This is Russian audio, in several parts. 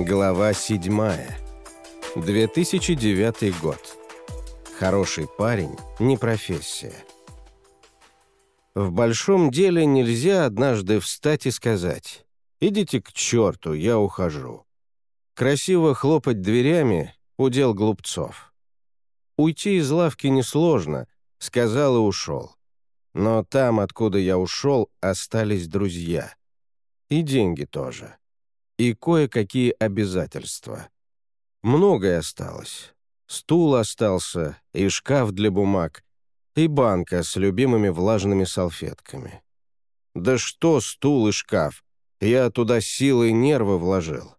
Глава 7. 2009 год. Хороший парень – не профессия. В большом деле нельзя однажды встать и сказать «Идите к черту, я ухожу». Красиво хлопать дверями – удел глупцов. Уйти из лавки несложно, сказал и ушел. Но там, откуда я ушел, остались друзья. И деньги тоже и кое-какие обязательства. Многое осталось. Стул остался, и шкаф для бумаг, и банка с любимыми влажными салфетками. Да что стул и шкаф? Я туда силы и нервы вложил.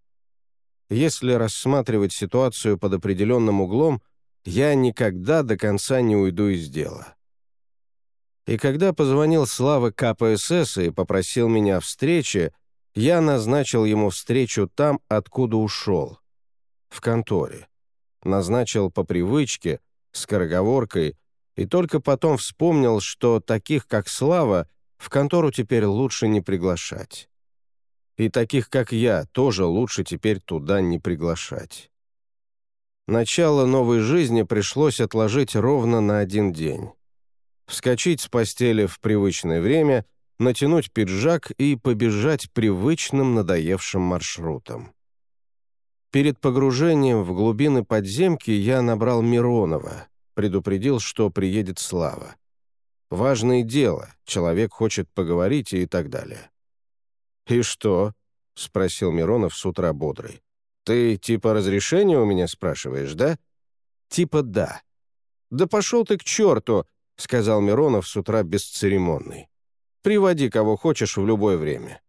Если рассматривать ситуацию под определенным углом, я никогда до конца не уйду из дела. И когда позвонил Слава КПСС и попросил меня о встрече, я назначил ему встречу там, откуда ушел. В конторе. Назначил по привычке, скороговоркой, и только потом вспомнил, что таких, как Слава, в контору теперь лучше не приглашать. И таких, как я, тоже лучше теперь туда не приглашать. Начало новой жизни пришлось отложить ровно на один день. Вскочить с постели в привычное время — натянуть пиджак и побежать привычным надоевшим маршрутом. Перед погружением в глубины подземки я набрал Миронова, предупредил, что приедет Слава. Важное дело, человек хочет поговорить и так далее. «И что?» — спросил Миронов с утра бодрый. «Ты типа разрешения у меня спрашиваешь, да?» «Типа да». «Да пошел ты к черту!» — сказал Миронов с утра бесцеремонный. Приводи кого хочешь в любое время».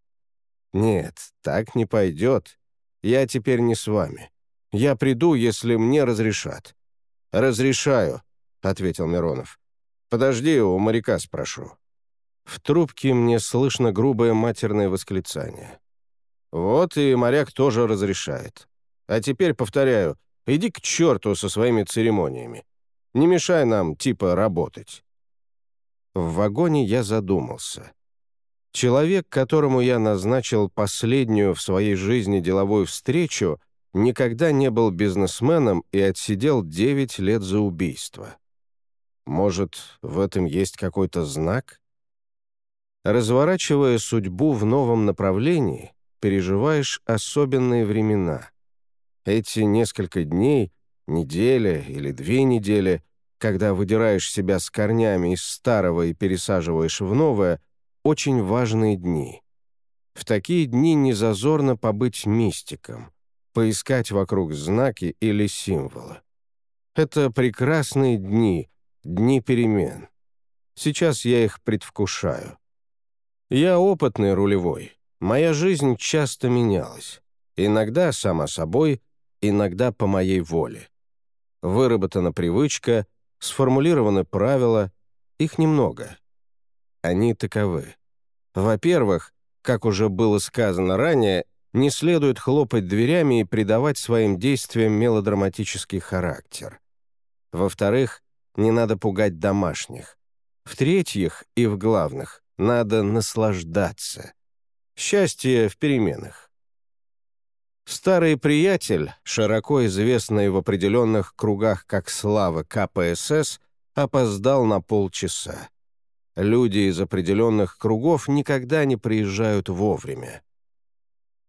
«Нет, так не пойдет. Я теперь не с вами. Я приду, если мне разрешат». «Разрешаю», — ответил Миронов. «Подожди, у моряка спрошу». В трубке мне слышно грубое матерное восклицание. «Вот и моряк тоже разрешает. А теперь, повторяю, иди к черту со своими церемониями. Не мешай нам, типа, работать». В вагоне я задумался. Человек, которому я назначил последнюю в своей жизни деловую встречу, никогда не был бизнесменом и отсидел 9 лет за убийство. Может, в этом есть какой-то знак? Разворачивая судьбу в новом направлении, переживаешь особенные времена. Эти несколько дней, неделя или две недели когда выдираешь себя с корнями из старого и пересаживаешь в новое, очень важные дни. В такие дни не зазорно побыть мистиком, поискать вокруг знаки или символы. Это прекрасные дни, дни перемен. Сейчас я их предвкушаю. Я опытный рулевой. Моя жизнь часто менялась. Иногда сама собой, иногда по моей воле. Выработана привычка — Сформулированы правила, их немного. Они таковы. Во-первых, как уже было сказано ранее, не следует хлопать дверями и придавать своим действиям мелодраматический характер. Во-вторых, не надо пугать домашних. В-третьих, и в главных, надо наслаждаться. Счастье в переменах. Старый приятель, широко известный в определенных кругах как Слава КПСС, опоздал на полчаса. Люди из определенных кругов никогда не приезжают вовремя.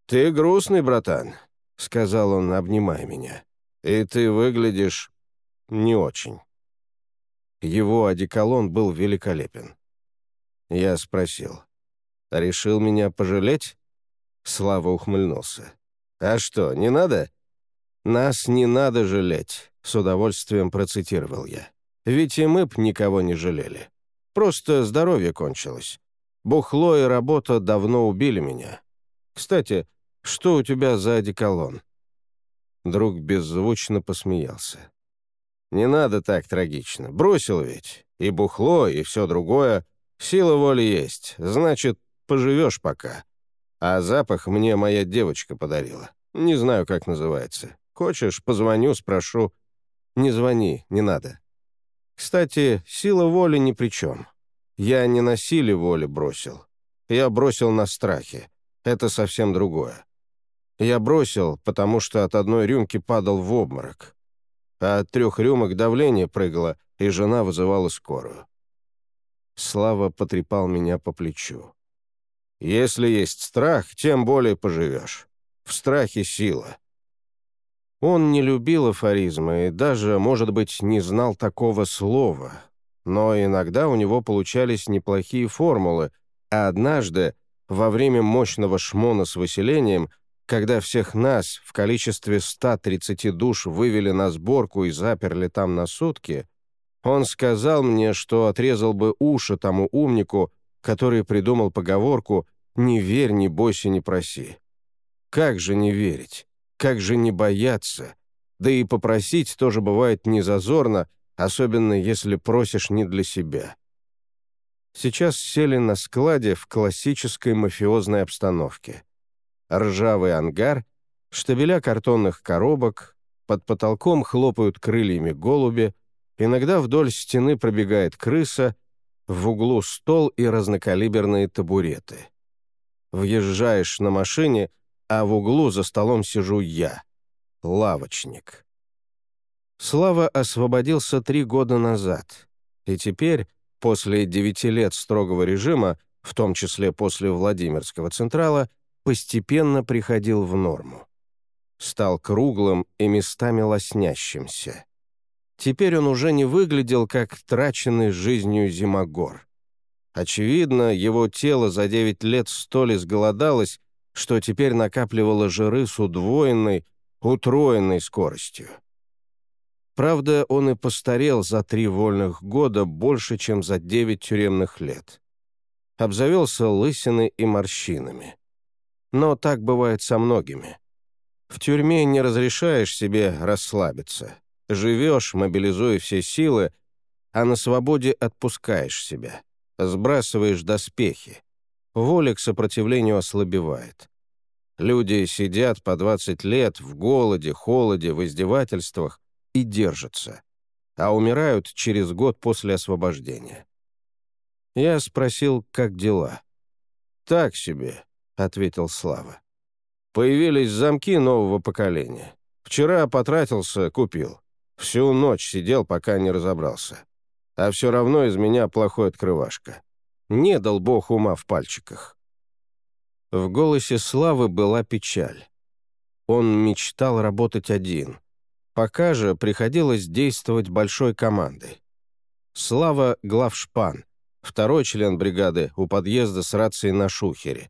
«Ты грустный, братан», — сказал он, обнимая меня. «И ты выглядишь не очень». Его одеколон был великолепен. Я спросил. «Решил меня пожалеть?» Слава ухмыльнулся. «А что, не надо?» «Нас не надо жалеть», — с удовольствием процитировал я. «Ведь и мы б никого не жалели. Просто здоровье кончилось. Бухло и работа давно убили меня. Кстати, что у тебя за одеколон?» Друг беззвучно посмеялся. «Не надо так трагично. Бросил ведь. И бухло, и все другое. Сила воли есть. Значит, поживешь пока. А запах мне моя девочка подарила. Не знаю, как называется. Хочешь, позвоню, спрошу. Не звони, не надо. Кстати, сила воли ни при чем. Я не на силе воли бросил. Я бросил на страхе. Это совсем другое. Я бросил, потому что от одной рюмки падал в обморок. А от трех рюмок давление прыгало, и жена вызывала скорую. Слава потрепал меня по плечу. «Если есть страх, тем более поживешь. В страхе сила». Он не любил афоризмы и даже, может быть, не знал такого слова, но иногда у него получались неплохие формулы, а однажды, во время мощного шмона с выселением, когда всех нас в количестве 130 душ вывели на сборку и заперли там на сутки, он сказал мне, что отрезал бы уши тому умнику, который придумал поговорку «Не верь, не бойся, не проси». Как же не верить? Как же не бояться? Да и попросить тоже бывает незазорно, особенно если просишь не для себя. Сейчас сели на складе в классической мафиозной обстановке. Ржавый ангар, штабеля картонных коробок, под потолком хлопают крыльями голуби, Иногда вдоль стены пробегает крыса, в углу стол и разнокалиберные табуреты. Въезжаешь на машине, а в углу за столом сижу я, лавочник. Слава освободился три года назад, и теперь, после девяти лет строгого режима, в том числе после Владимирского Централа, постепенно приходил в норму. Стал круглым и местами лоснящимся. Теперь он уже не выглядел как траченный жизнью зимогор. Очевидно, его тело за 9 лет столь изголодалось, что теперь накапливало жиры с удвоенной, утроенной скоростью. Правда, он и постарел за три вольных года больше, чем за девять тюремных лет. Обзавелся лысиной и морщинами. Но так бывает со многими. В тюрьме не разрешаешь себе расслабиться. Живешь, мобилизуя все силы, а на свободе отпускаешь себя, сбрасываешь доспехи. Воля к сопротивлению ослабевает. Люди сидят по 20 лет в голоде, холоде, в издевательствах и держатся, а умирают через год после освобождения. Я спросил, как дела. «Так себе», — ответил Слава. «Появились замки нового поколения. Вчера потратился, купил. Всю ночь сидел, пока не разобрался. А все равно из меня плохой открывашка. Не дал бог ума в пальчиках. В голосе Славы была печаль. Он мечтал работать один. Пока же приходилось действовать большой командой. Слава — главшпан, второй член бригады у подъезда с рацией на шухере.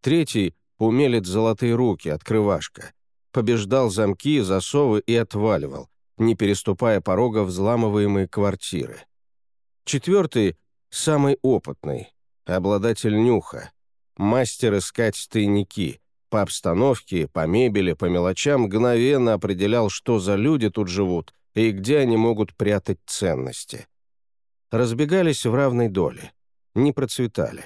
Третий — умелец золотые руки, открывашка. Побеждал замки, засовы и отваливал, не переступая порога взламываемой квартиры. Четвертый — самый опытный, обладатель нюха, мастер искать тайники, по обстановке, по мебели, по мелочам мгновенно определял, что за люди тут живут и где они могут прятать ценности. Разбегались в равной доле, не процветали.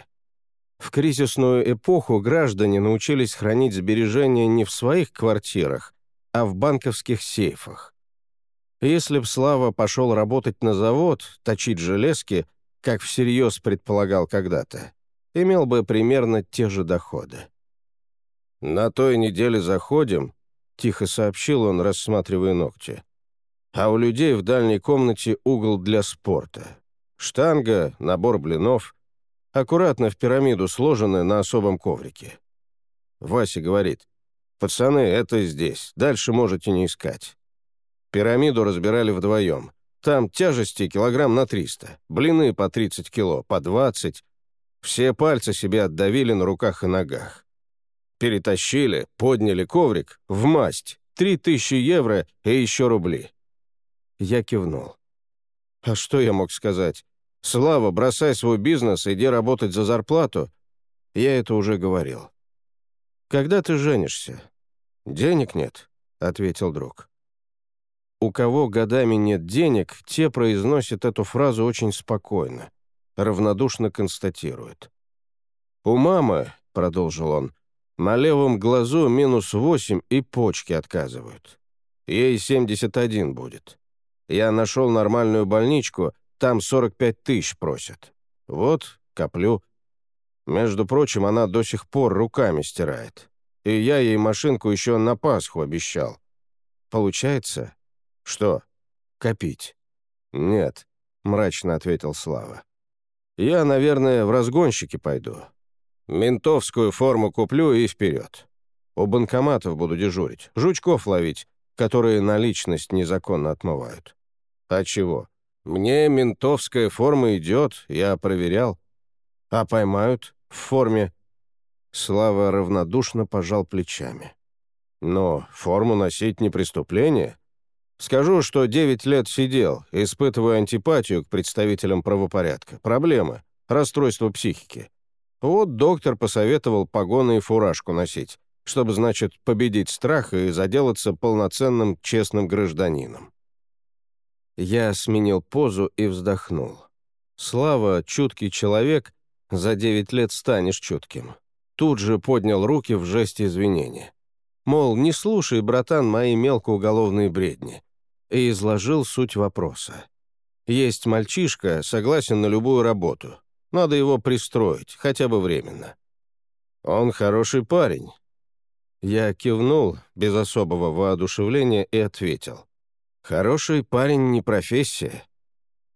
В кризисную эпоху граждане научились хранить сбережения не в своих квартирах, а в банковских сейфах. Если б Слава пошел работать на завод, точить железки, как всерьез предполагал когда-то, имел бы примерно те же доходы. «На той неделе заходим», — тихо сообщил он, рассматривая ногти. «А у людей в дальней комнате угол для спорта. Штанга, набор блинов, аккуратно в пирамиду сложены на особом коврике». Вася говорит, «Пацаны, это здесь, дальше можете не искать». Пирамиду разбирали вдвоем. Там тяжести килограмм на 300, блины по 30 кило, по 20. Все пальцы себе отдавили на руках и ногах. Перетащили, подняли коврик, в масть, 3000 евро и еще рубли. Я кивнул. А что я мог сказать? «Слава, бросай свой бизнес, иди работать за зарплату». Я это уже говорил. «Когда ты женишься?» «Денег нет», — ответил друг. У кого годами нет денег, те произносят эту фразу очень спокойно, равнодушно констатируют. «У мамы», — продолжил он, — «на левом глазу минус восемь и почки отказывают. Ей 71 будет. Я нашел нормальную больничку, там 45 тысяч просят. Вот, коплю. Между прочим, она до сих пор руками стирает. и я ей машинку еще на Пасху обещал. Получается? Что? Копить? Нет, мрачно ответил Слава. Я, наверное, в разгонщики пойду. Ментовскую форму куплю и вперед. У банкоматов буду дежурить, жучков ловить, которые наличность незаконно отмывают. А чего? Мне ментовская форма идет, я проверял. А поймают в форме. Слава равнодушно пожал плечами. Но форму носить не преступление. Скажу, что девять лет сидел, испытывая антипатию к представителям правопорядка. Проблемы, расстройство психики. Вот доктор посоветовал погоны и фуражку носить, чтобы, значит, победить страх и заделаться полноценным честным гражданином. Я сменил позу и вздохнул. Слава, чуткий человек, за девять лет станешь чутким. Тут же поднял руки в жесте извинения. Мол, не слушай, братан, мои мелкоуголовные бредни. И изложил суть вопроса. Есть мальчишка, согласен на любую работу. Надо его пристроить, хотя бы временно. Он хороший парень. Я кивнул, без особого воодушевления, и ответил. «Хороший парень не профессия.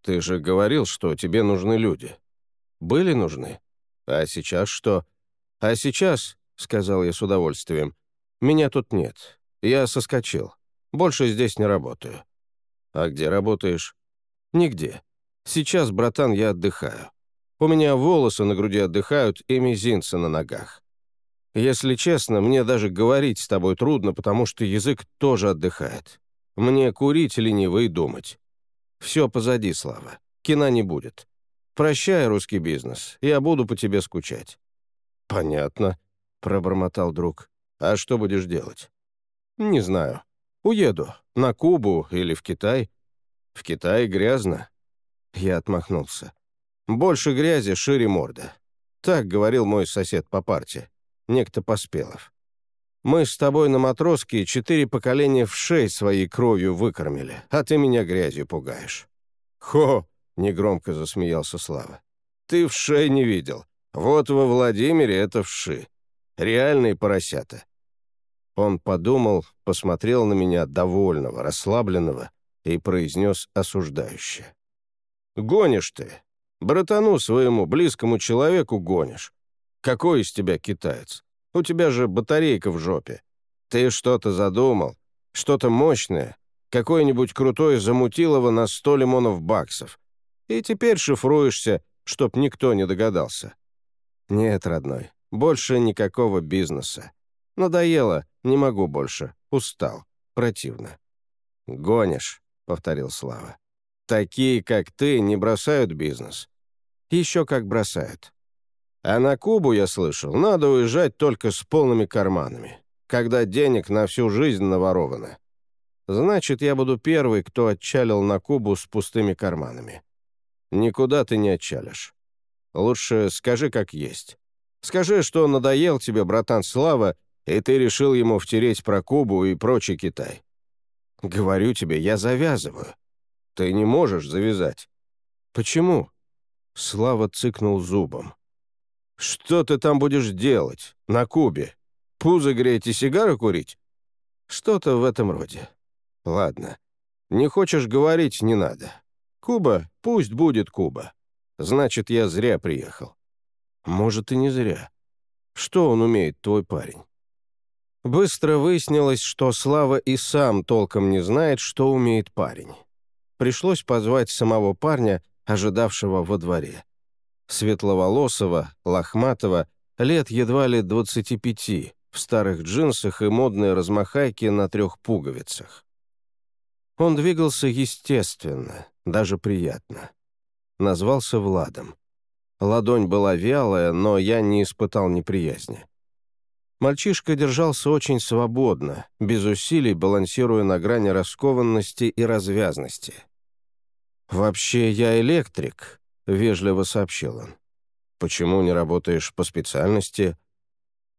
Ты же говорил, что тебе нужны люди. Были нужны. А сейчас что? А сейчас, — сказал я с удовольствием, — меня тут нет. Я соскочил. Больше здесь не работаю. А где работаешь? Нигде. Сейчас, братан, я отдыхаю. У меня волосы на груди отдыхают и мизинцы на ногах. Если честно, мне даже говорить с тобой трудно, потому что язык тоже отдыхает. Мне курить лениво и думать. Все позади, Слава. Кина не будет. Прощай, русский бизнес. Я буду по тебе скучать». «Понятно», — пробормотал друг. «А что будешь делать?» «Не знаю. Уеду. На Кубу или в Китай. В Китае грязно». Я отмахнулся. Больше грязи, шире морда. Так говорил мой сосед по парте, некто Поспелов. Мы с тобой на матроске четыре поколения в шеи своей кровью выкормили, а ты меня грязью пугаешь. Хо! негромко засмеялся Слава. Ты в шей не видел. Вот во Владимире это вши. Реальные поросята. Он подумал, посмотрел на меня довольного, расслабленного и произнес осуждающе. «Гонишь ты, Братану своему близкому человеку гонишь. Какой из тебя китаец? У тебя же батарейка в жопе. Ты что-то задумал, что-то мощное, какое-нибудь крутое замутилово на сто лимонов баксов. И теперь шифруешься, чтоб никто не догадался. Нет, родной, больше никакого бизнеса. Надоело, не могу больше, устал, противно. «Гонишь», — повторил Слава. Такие, как ты, не бросают бизнес. Еще как бросают. А на Кубу, я слышал, надо уезжать только с полными карманами, когда денег на всю жизнь наворовано. Значит, я буду первый, кто отчалил на Кубу с пустыми карманами. Никуда ты не отчалишь. Лучше скажи, как есть. Скажи, что надоел тебе братан Слава, и ты решил ему втереть про Кубу и прочий Китай. Говорю тебе, я завязываю. Ты не можешь завязать». «Почему?» Слава цыкнул зубом. «Что ты там будешь делать? На Кубе? Пузо греть и сигары курить?» «Что-то в этом роде. Ладно. Не хочешь говорить, не надо. Куба, пусть будет Куба. Значит, я зря приехал». «Может, и не зря. Что он умеет, твой парень?» Быстро выяснилось, что Слава и сам толком не знает, что умеет парень пришлось позвать самого парня, ожидавшего во дворе. Светловолосого, лохматого, лет едва ли 25, в старых джинсах и модной размахайке на трех пуговицах. Он двигался естественно, даже приятно. Назвался Владом. Ладонь была вялая, но я не испытал неприязни. Мальчишка держался очень свободно, без усилий балансируя на грани раскованности и развязности. «Вообще я электрик», — вежливо сообщил он. «Почему не работаешь по специальности?»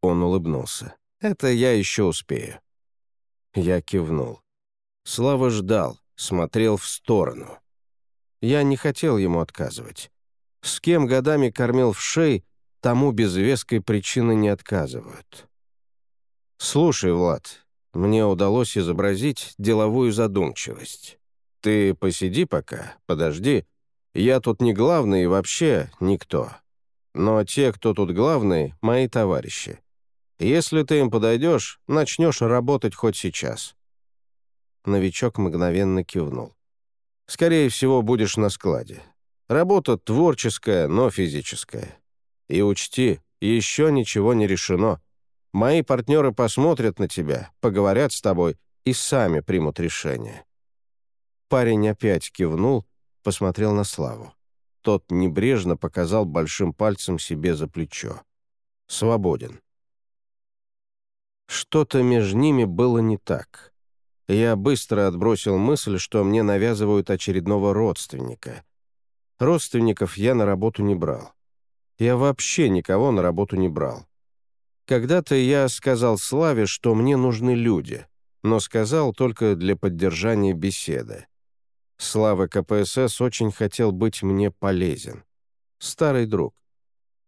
Он улыбнулся. «Это я еще успею». Я кивнул. Слава ждал, смотрел в сторону. Я не хотел ему отказывать. С кем годами кормил в шей, тому без веской причины не отказывают. «Слушай, Влад, мне удалось изобразить деловую задумчивость. Ты посиди пока, подожди. Я тут не главный и вообще никто. Но те, кто тут главный, мои товарищи. Если ты им подойдешь, начнешь работать хоть сейчас». Новичок мгновенно кивнул. «Скорее всего, будешь на складе. Работа творческая, но физическая. И учти, еще ничего не решено. Мои партнеры посмотрят на тебя, поговорят с тобой и сами примут решение». Парень опять кивнул, посмотрел на Славу. Тот небрежно показал большим пальцем себе за плечо. «Свободен». Что-то между ними было не так. Я быстро отбросил мысль, что мне навязывают очередного родственника. Родственников я на работу не брал. Я вообще никого на работу не брал. Когда-то я сказал Славе, что мне нужны люди, но сказал только для поддержания беседы. Слава КПСС очень хотел быть мне полезен. Старый друг.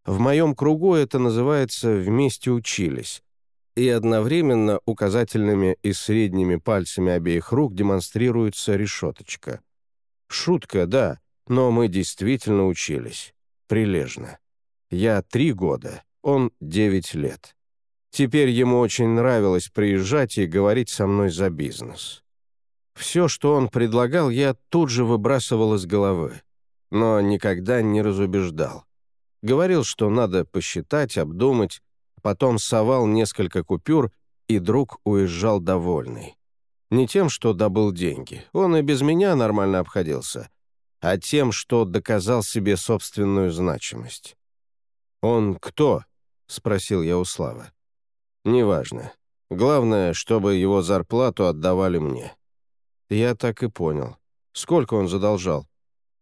В моем кругу это называется «вместе учились», и одновременно указательными и средними пальцами обеих рук демонстрируется решеточка. Шутка, да, но мы действительно учились. Прилежно. Я три года, он девять лет. Теперь ему очень нравилось приезжать и говорить со мной за бизнес. Все, что он предлагал, я тут же выбрасывал из головы, но никогда не разубеждал. Говорил, что надо посчитать, обдумать, потом совал несколько купюр, и друг уезжал довольный. Не тем, что добыл деньги, он и без меня нормально обходился, а тем, что доказал себе собственную значимость. «Он кто?» — спросил я у Славы. «Неважно. Главное, чтобы его зарплату отдавали мне». Я так и понял. Сколько он задолжал?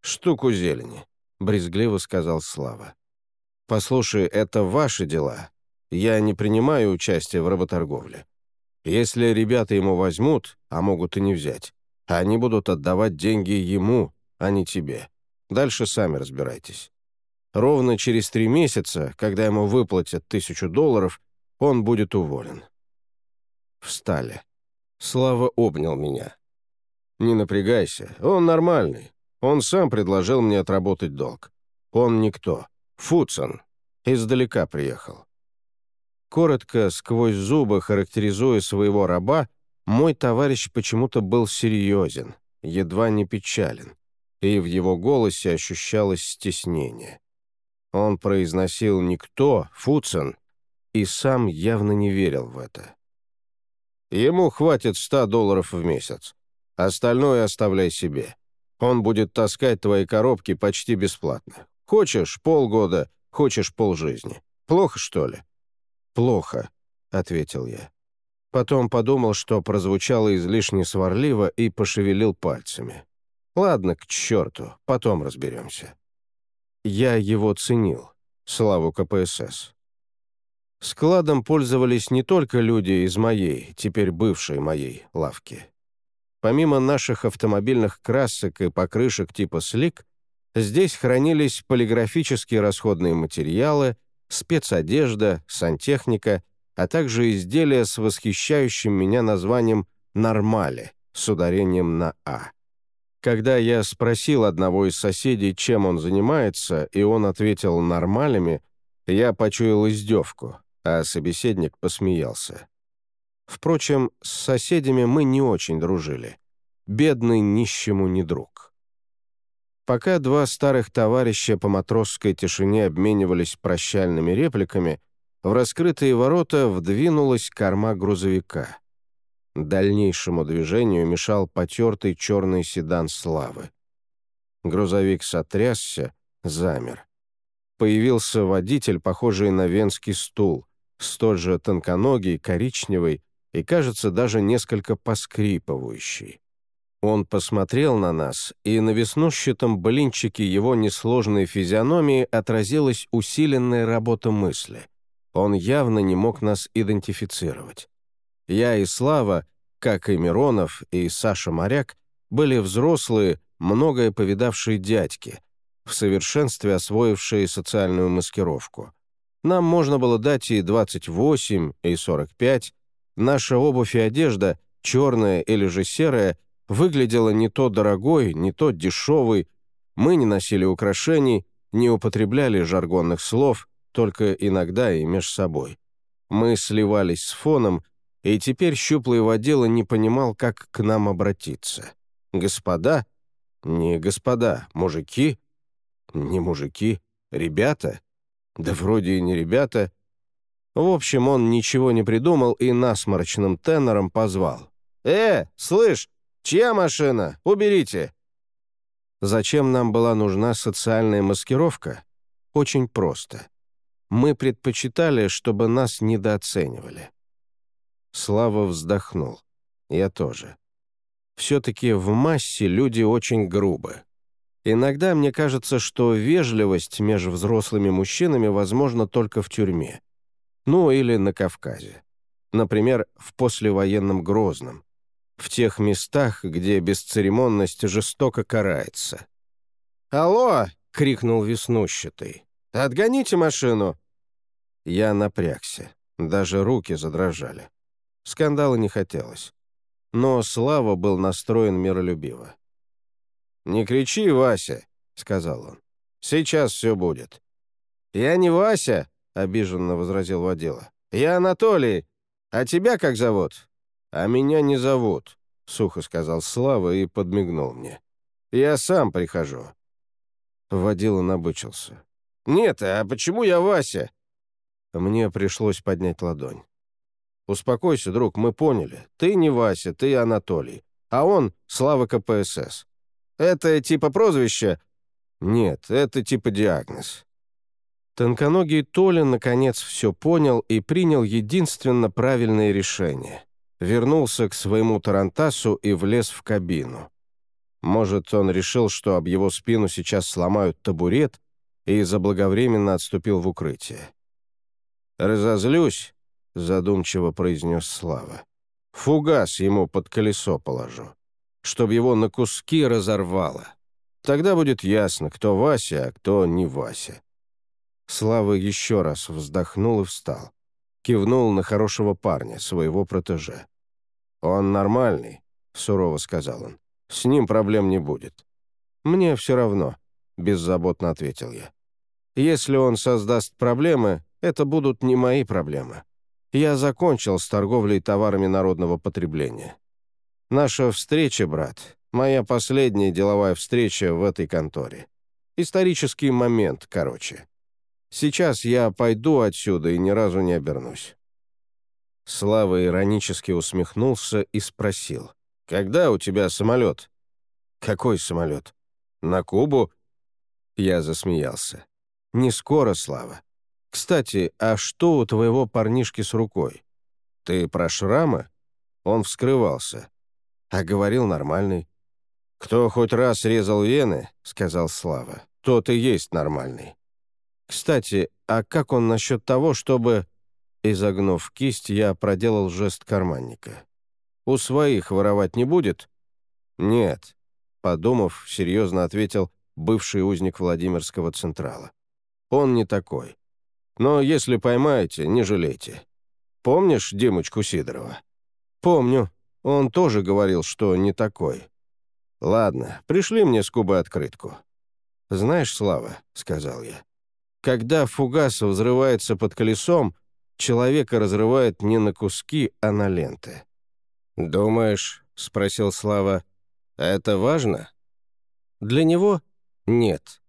«Штуку зелени», — брезгливо сказал Слава. «Послушай, это ваши дела. Я не принимаю участия в работорговле. Если ребята ему возьмут, а могут и не взять, они будут отдавать деньги ему, а не тебе. Дальше сами разбирайтесь. Ровно через три месяца, когда ему выплатят тысячу долларов, он будет уволен. Встали. Слава обнял меня. «Не напрягайся, он нормальный. Он сам предложил мне отработать долг. Он никто. Фуцан. Издалека приехал. Коротко, сквозь зубы характеризуя своего раба, мой товарищ почему-то был серьезен, едва не печален, и в его голосе ощущалось стеснение. Он произносил «никто», «фуцен», и сам явно не верил в это. «Ему хватит ста долларов в месяц. Остальное оставляй себе. Он будет таскать твои коробки почти бесплатно. Хочешь — полгода, хочешь — полжизни. Плохо, что ли?» «Плохо», — ответил я. Потом подумал, что прозвучало излишне сварливо и пошевелил пальцами. «Ладно, к черту, потом разберемся». Я его ценил, славу КПСС. Складом пользовались не только люди из моей, теперь бывшей моей, лавки. Помимо наших автомобильных красок и покрышек типа «Слик», здесь хранились полиграфические расходные материалы — спецодежда, сантехника, а также изделия с восхищающим меня названием «Нормали» с ударением на «А». Когда я спросил одного из соседей, чем он занимается, и он ответил «нормалями», я почуял издевку, а собеседник посмеялся. Впрочем, с соседями мы не очень дружили. Бедный нищему не друг. Пока два старых товарища по матросской тишине обменивались прощальными репликами, в раскрытые ворота вдвинулась корма грузовика. Дальнейшему движению мешал потертый черный седан славы. Грузовик сотрясся, замер. Появился водитель, похожий на венский стул, столь же тонконогий, коричневый и, кажется, даже несколько поскрипывающий. Он посмотрел на нас, и на веснущатом блинчике его несложной физиономии отразилась усиленная работа мысли. Он явно не мог нас идентифицировать. Я и Слава, как и Миронов и Саша Моряк, были взрослые, многое повидавшие дядьки, в совершенстве освоившие социальную маскировку. Нам можно было дать и 28, и 45, Наша обувь и одежда, черная или же серая, выглядела не то дорогой, не то дешевой. Мы не носили украшений, не употребляли жаргонных слов, только иногда и меж собой. Мы сливались с фоном, и теперь щуплый водила не понимал, как к нам обратиться. «Господа? Не господа, мужики? Не мужики, ребята? Да вроде и не ребята». В общем, он ничего не придумал и насморочным тенором позвал. «Э, слышь, чья машина? Уберите!» Зачем нам была нужна социальная маскировка? Очень просто. Мы предпочитали, чтобы нас недооценивали. Слава вздохнул. Я тоже. Все-таки в массе люди очень грубы. Иногда мне кажется, что вежливость между взрослыми мужчинами возможна только в тюрьме. Ну, или на Кавказе. Например, в послевоенном Грозном. В тех местах, где бесцеремонность жестоко карается. «Алло!» — крикнул веснущатый. «Отгоните машину!» Я напрягся. Даже руки задрожали. Скандала не хотелось. Но Слава был настроен миролюбиво. «Не кричи, Вася», — сказал он. «Сейчас все будет». «Я не Вася», — обиженно возразил водила. «Я Анатолий. А тебя как зовут?» «А меня не зовут», — сухо сказал Слава и подмигнул мне. «Я сам прихожу». Водила набычился. «Нет, а почему я Вася?» Мне пришлось поднять ладонь. «Успокойся, друг, мы поняли. Ты не Вася, ты Анатолий. А он — Слава КПСС. Это типа прозвище?» «Нет, это типа диагноз». Тонконогий Толя наконец все понял и принял единственно правильное решение. Вернулся к своему тарантасу и влез в кабину. Может, он решил, что об его спину сейчас сломают табурет, и заблаговременно отступил в укрытие. «Разозлюсь», задумчиво произнес Слава. «Фугас ему под колесо положу, чтоб его на куски разорвало. Тогда будет ясно, кто Вася, а кто не Вася». Слава еще раз вздохнул и встал. Кивнул на хорошего парня, своего протеже. «Он нормальный», — сурово сказал он. «С ним проблем не будет». «Мне все равно», — беззаботно ответил я. «Если он создаст проблемы, это будут не мои проблемы. Я закончил с торговлей товарами народного потребления. Наша встреча, брат, моя последняя деловая встреча в этой конторе. Исторический момент, короче. Сейчас я пойду отсюда и ни разу не обернусь». Слава иронически усмехнулся и спросил. «Когда у тебя самолет?» «Какой самолет? На Кубу?» Я засмеялся. «Не скоро, Слава. «Кстати, а что у твоего парнишки с рукой? Ты про шрамы?» Он вскрывался. А говорил нормальный. «Кто хоть раз резал вены, — сказал Слава, — тот и есть нормальный. Кстати, а как он насчет того, чтобы...» Изогнув кисть, я проделал жест карманника. «У своих воровать не будет?» «Нет», — подумав, серьезно ответил бывший узник Владимирского Централа. «Он не такой. Но если поймаете, не жалейте. Помнишь Димочку Сидорова?» «Помню. Он тоже говорил, что не такой». «Ладно, пришли мне с Кубы открытку». «Знаешь, Слава», — сказал я, — «когда фугас взрывается под колесом, человека разрывает не на куски, а на ленты». «Думаешь?» — спросил Слава. «Это важно?» «Для него? Нет.